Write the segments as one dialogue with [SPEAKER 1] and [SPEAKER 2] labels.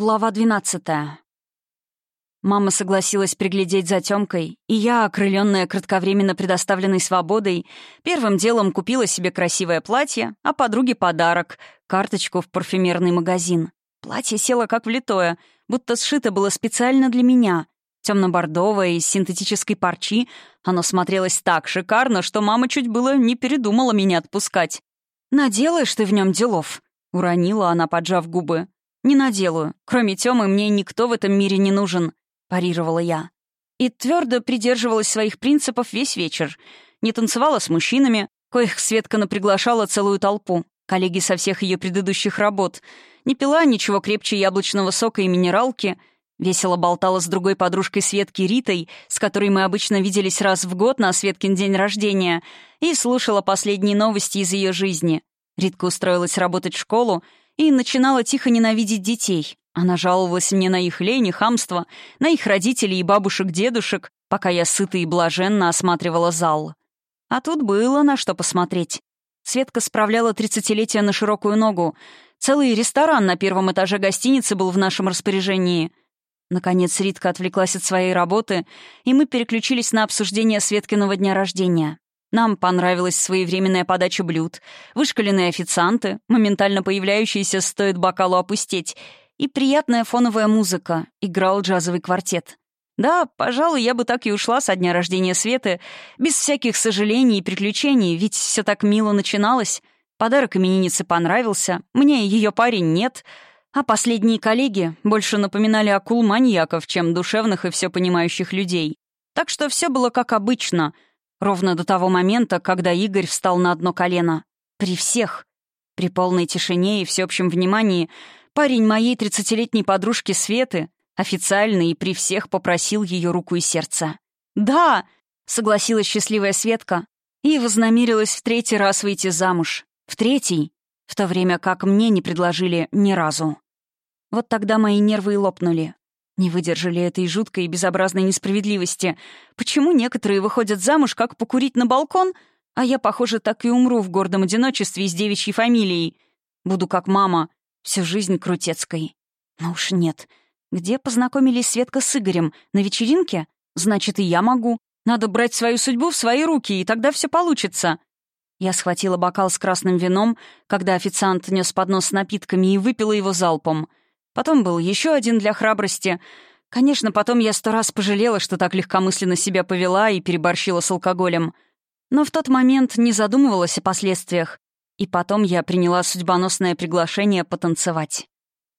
[SPEAKER 1] Глава 12. Мама согласилась приглядеть за Тёмкой, и я, окрыленная кратковременно предоставленной свободой, первым делом купила себе красивое платье, а подруге подарок — карточку в парфюмерный магазин. Платье село как влитое, будто сшито было специально для меня. темно бордовое из синтетической парчи, оно смотрелось так шикарно, что мама чуть было не передумала меня отпускать. «Наделаешь ты в нем делов», — уронила она, поджав губы. «Не наделаю. Кроме Тёмы мне никто в этом мире не нужен», — парировала я. И твердо придерживалась своих принципов весь вечер. Не танцевала с мужчинами, коих Светка наприглашала целую толпу, коллеги со всех ее предыдущих работ. Не пила ничего крепче яблочного сока и минералки. Весело болтала с другой подружкой Светки Ритой, с которой мы обычно виделись раз в год на Светкин день рождения, и слушала последние новости из ее жизни. Ритка устроилась работать в школу, и начинала тихо ненавидеть детей. Она жаловалась мне на их лень и хамство, на их родителей и бабушек-дедушек, пока я сыто и блаженно осматривала зал. А тут было на что посмотреть. Светка справляла тридцатилетие на широкую ногу. Целый ресторан на первом этаже гостиницы был в нашем распоряжении. Наконец Ритка отвлеклась от своей работы, и мы переключились на обсуждение Светкиного дня рождения. Нам понравилась своевременная подача блюд, вышкаленные официанты, моментально появляющиеся «стоит бокалу опустить», и приятная фоновая музыка, играл джазовый квартет. Да, пожалуй, я бы так и ушла со дня рождения Светы, без всяких сожалений и приключений, ведь все так мило начиналось. Подарок имениннице понравился, мне ее парень нет, а последние коллеги больше напоминали акул-маньяков, чем душевных и все понимающих людей. Так что все было как обычно — Ровно до того момента, когда Игорь встал на одно колено. При всех. При полной тишине и всеобщем внимании парень моей тридцатилетней подружки Светы официально и при всех попросил ее руку и сердце. «Да!» — согласилась счастливая Светка и вознамерилась в третий раз выйти замуж. В третий, в то время как мне не предложили ни разу. Вот тогда мои нервы и лопнули. Не выдержали этой жуткой и безобразной несправедливости. Почему некоторые выходят замуж, как покурить на балкон, а я, похоже, так и умру в гордом одиночестве с девичьей фамилией? Буду как мама, всю жизнь крутецкой. Но уж нет. Где познакомились Светка с Игорем? На вечеринке? Значит, и я могу. Надо брать свою судьбу в свои руки, и тогда все получится. Я схватила бокал с красным вином, когда официант нес поднос с напитками и выпила его залпом — Потом был еще один для храбрости. Конечно, потом я сто раз пожалела, что так легкомысленно себя повела и переборщила с алкоголем. Но в тот момент не задумывалась о последствиях. И потом я приняла судьбоносное приглашение потанцевать.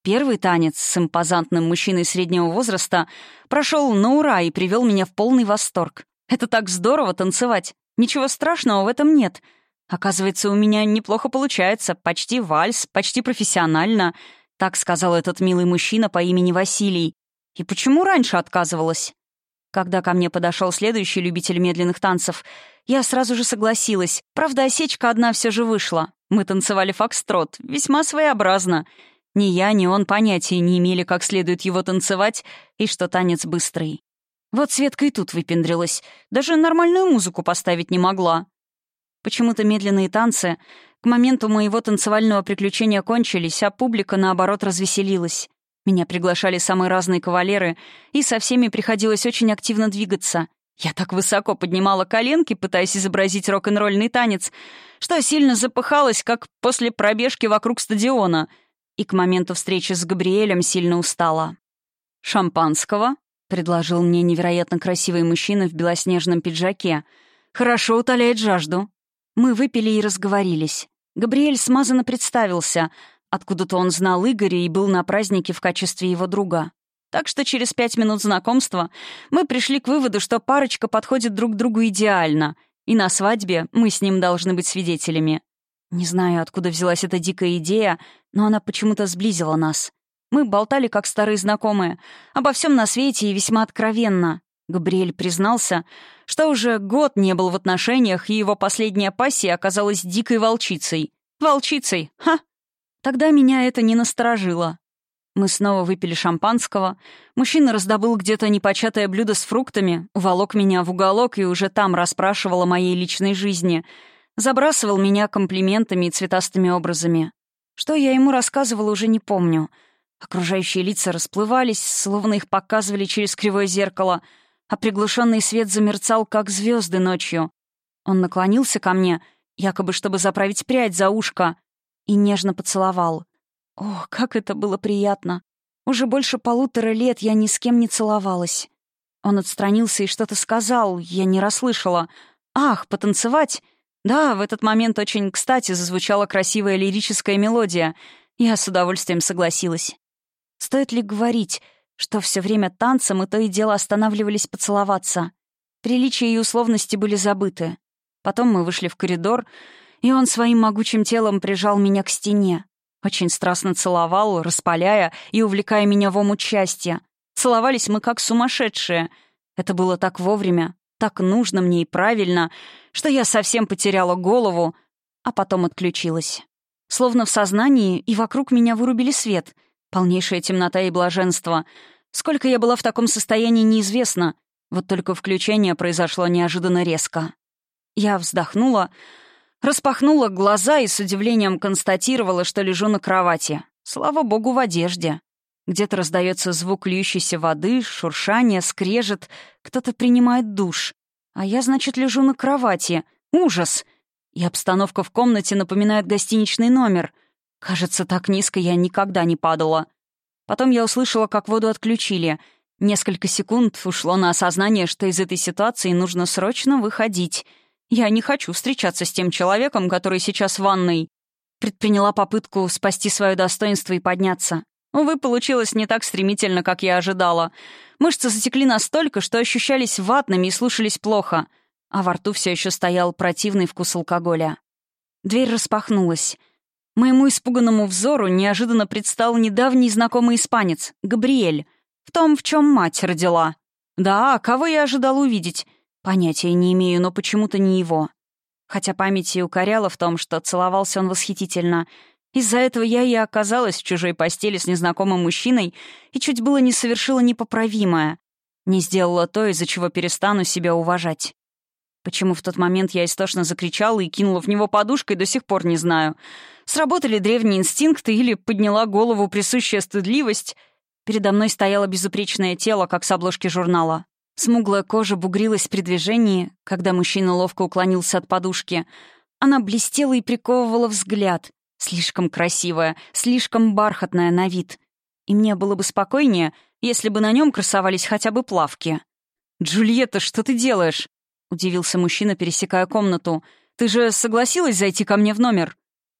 [SPEAKER 1] Первый танец с импозантным мужчиной среднего возраста прошел на ура и привел меня в полный восторг. Это так здорово танцевать. Ничего страшного в этом нет. Оказывается, у меня неплохо получается. Почти вальс, почти профессионально — так сказал этот милый мужчина по имени Василий. И почему раньше отказывалась? Когда ко мне подошел следующий любитель медленных танцев, я сразу же согласилась. Правда, осечка одна все же вышла. Мы танцевали фокстрот, весьма своеобразно. Ни я, ни он понятия не имели, как следует его танцевать, и что танец быстрый. Вот Светка и тут выпендрилась. Даже нормальную музыку поставить не могла. Почему-то медленные танцы К моменту моего танцевального приключения кончились, а публика, наоборот, развеселилась. Меня приглашали самые разные кавалеры, и со всеми приходилось очень активно двигаться. Я так высоко поднимала коленки, пытаясь изобразить рок-н-ролльный танец, что сильно запыхалась, как после пробежки вокруг стадиона, и к моменту встречи с Габриэлем сильно устала. «Шампанского?» — предложил мне невероятно красивый мужчина в белоснежном пиджаке. «Хорошо утоляет жажду», мы выпили и разговорились. Габриэль смазанно представился. Откуда-то он знал Игоря и был на празднике в качестве его друга. Так что через пять минут знакомства мы пришли к выводу, что парочка подходит друг другу идеально, и на свадьбе мы с ним должны быть свидетелями. Не знаю, откуда взялась эта дикая идея, но она почему-то сблизила нас. Мы болтали, как старые знакомые, обо всем на свете и весьма откровенно. Габриэль признался, что уже год не был в отношениях, и его последняя пассия оказалась дикой волчицей. Волчицей, ха! Тогда меня это не насторожило. Мы снова выпили шампанского. Мужчина раздобыл где-то непочатое блюдо с фруктами, уволок меня в уголок и уже там расспрашивал о моей личной жизни. Забрасывал меня комплиментами и цветастыми образами. Что я ему рассказывала, уже не помню. Окружающие лица расплывались, словно их показывали через кривое зеркало — а приглушенный свет замерцал, как звезды ночью. Он наклонился ко мне, якобы чтобы заправить прядь за ушко, и нежно поцеловал. О, как это было приятно! Уже больше полутора лет я ни с кем не целовалась. Он отстранился и что-то сказал, я не расслышала. «Ах, потанцевать!» Да, в этот момент очень кстати зазвучала красивая лирическая мелодия. Я с удовольствием согласилась. Стоит ли говорить, что все время танца мы то и дело останавливались поцеловаться. Приличия и условности были забыты. Потом мы вышли в коридор, и он своим могучим телом прижал меня к стене. Очень страстно целовал, распаляя и увлекая меня в омут счастья. Целовались мы как сумасшедшие. Это было так вовремя, так нужно мне и правильно, что я совсем потеряла голову, а потом отключилась. Словно в сознании и вокруг меня вырубили свет — Полнейшая темнота и блаженство. Сколько я была в таком состоянии, неизвестно. Вот только включение произошло неожиданно резко. Я вздохнула, распахнула глаза и с удивлением констатировала, что лежу на кровати. Слава богу, в одежде. Где-то раздается звук льющейся воды, шуршание, скрежет. Кто-то принимает душ. А я, значит, лежу на кровати. Ужас! И обстановка в комнате напоминает гостиничный номер — Кажется, так низко я никогда не падала. Потом я услышала, как воду отключили. Несколько секунд ушло на осознание, что из этой ситуации нужно срочно выходить. Я не хочу встречаться с тем человеком, который сейчас в ванной. Предприняла попытку спасти свое достоинство и подняться. Увы, получилось не так стремительно, как я ожидала. Мышцы затекли настолько, что ощущались ватными и слушались плохо. А во рту все еще стоял противный вкус алкоголя. Дверь распахнулась. Моему испуганному взору неожиданно предстал недавний знакомый испанец, Габриэль, в том, в чем мать родила. Да, кого я ожидал увидеть? Понятия не имею, но почему-то не его. Хотя память и укоряла в том, что целовался он восхитительно. Из-за этого я и оказалась в чужой постели с незнакомым мужчиной и чуть было не совершила непоправимое. Не сделала то, из-за чего перестану себя уважать. Почему в тот момент я истошно закричала и кинула в него подушкой, до сих пор не знаю. Сработали древние инстинкты или подняла голову присущая стыдливость. Передо мной стояло безупречное тело, как с обложки журнала. Смуглая кожа бугрилась при движении, когда мужчина ловко уклонился от подушки. Она блестела и приковывала взгляд. Слишком красивая, слишком бархатная на вид. И мне было бы спокойнее, если бы на нем красовались хотя бы плавки. «Джульетта, что ты делаешь?» Удивился мужчина, пересекая комнату. «Ты же согласилась зайти ко мне в номер?»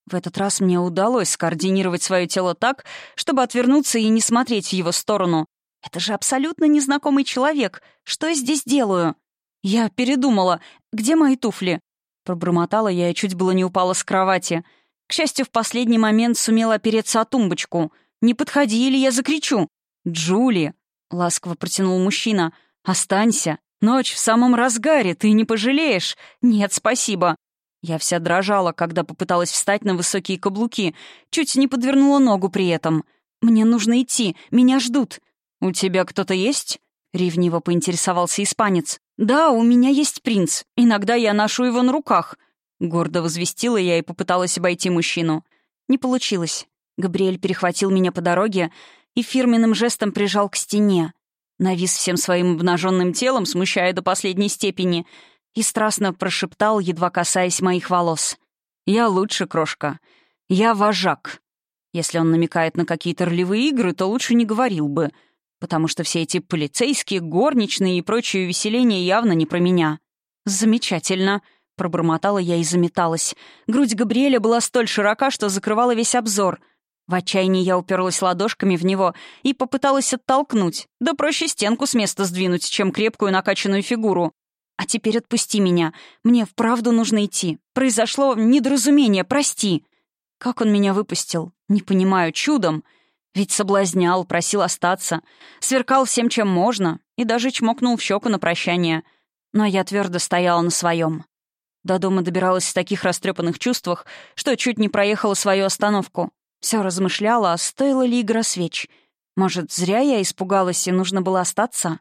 [SPEAKER 1] В этот раз мне удалось скоординировать свое тело так, чтобы отвернуться и не смотреть в его сторону. «Это же абсолютно незнакомый человек. Что я здесь делаю?» «Я передумала. Где мои туфли?» Пробормотала я и чуть было не упала с кровати. К счастью, в последний момент сумела опереться о тумбочку. «Не подходи, или я закричу!» «Джули!» — ласково протянул мужчина. «Останься!» Ночь в самом разгаре, ты не пожалеешь. Нет, спасибо. Я вся дрожала, когда попыталась встать на высокие каблуки. Чуть не подвернула ногу при этом. «Мне нужно идти, меня ждут». «У тебя кто-то есть?» — ревниво поинтересовался испанец. «Да, у меня есть принц. Иногда я ношу его на руках». Гордо возвестила я и попыталась обойти мужчину. Не получилось. Габриэль перехватил меня по дороге и фирменным жестом прижал к стене навис всем своим обнаженным телом, смущая до последней степени, и страстно прошептал, едва касаясь моих волос. «Я лучше, крошка. Я вожак». Если он намекает на какие-то ролевые игры, то лучше не говорил бы, потому что все эти полицейские, горничные и прочие веселения явно не про меня. «Замечательно», — пробормотала я и заметалась. Грудь Габриэля была столь широка, что закрывала весь обзор — в отчаянии я уперлась ладошками в него и попыталась оттолкнуть. Да проще стенку с места сдвинуть, чем крепкую накачанную фигуру. «А теперь отпусти меня. Мне вправду нужно идти. Произошло недоразумение, прости». Как он меня выпустил? Не понимаю, чудом. Ведь соблазнял, просил остаться. Сверкал всем, чем можно. И даже чмокнул в щеку на прощание. Но я твердо стояла на своем. До дома добиралась в таких растрепанных чувствах, что чуть не проехала свою остановку. Все размышляла, а стоила ли игра свеч. Может, зря я испугалась и нужно было остаться?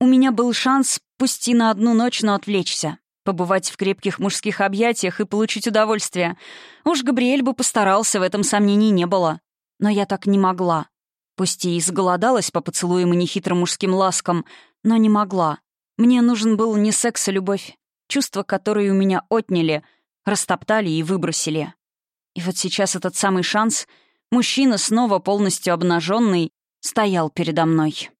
[SPEAKER 1] У меня был шанс, пусть на одну ночь, но отвлечься. Побывать в крепких мужских объятиях и получить удовольствие. Уж Габриэль бы постарался, в этом сомнений не было. Но я так не могла. Пусть и изголодалась по поцелуям и нехитрым мужским ласкам, но не могла. Мне нужен был не секс, а любовь. чувства, которые у меня отняли, растоптали и выбросили. И Вот сейчас этот самый шанс мужчина снова полностью обнаженный стоял передо мной.